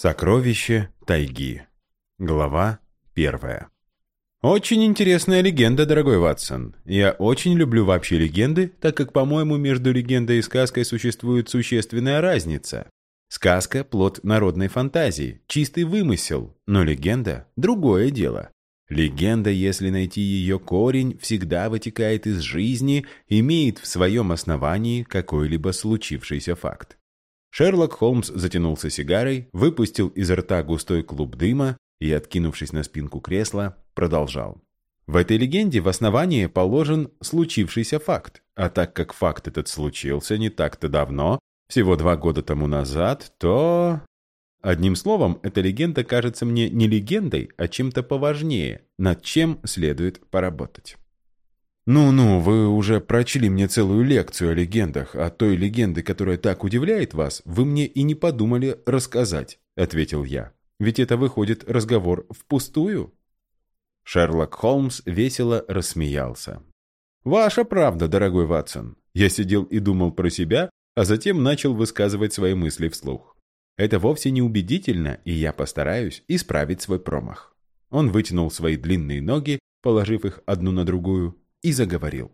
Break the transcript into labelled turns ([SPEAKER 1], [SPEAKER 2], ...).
[SPEAKER 1] Сокровище тайги. Глава первая. Очень интересная легенда, дорогой Ватсон. Я очень люблю вообще легенды, так как, по-моему, между легендой и сказкой существует существенная разница. Сказка – плод народной фантазии, чистый вымысел, но легенда – другое дело. Легенда, если найти ее корень, всегда вытекает из жизни, имеет в своем основании какой-либо случившийся факт. Шерлок Холмс затянулся сигарой, выпустил изо рта густой клуб дыма и, откинувшись на спинку кресла, продолжал. В этой легенде в основании положен случившийся факт, а так как факт этот случился не так-то давно, всего два года тому назад, то... Одним словом, эта легенда кажется мне не легендой, а чем-то поважнее, над чем следует поработать. «Ну-ну, вы уже прочли мне целую лекцию о легендах, а той легенды, которая так удивляет вас, вы мне и не подумали рассказать», — ответил я. «Ведь это выходит разговор впустую». Шерлок Холмс весело рассмеялся. «Ваша правда, дорогой Ватсон. Я сидел и думал про себя, а затем начал высказывать свои мысли вслух. Это вовсе не убедительно, и я постараюсь исправить свой промах». Он вытянул свои длинные ноги, положив их одну на другую, и заговорил.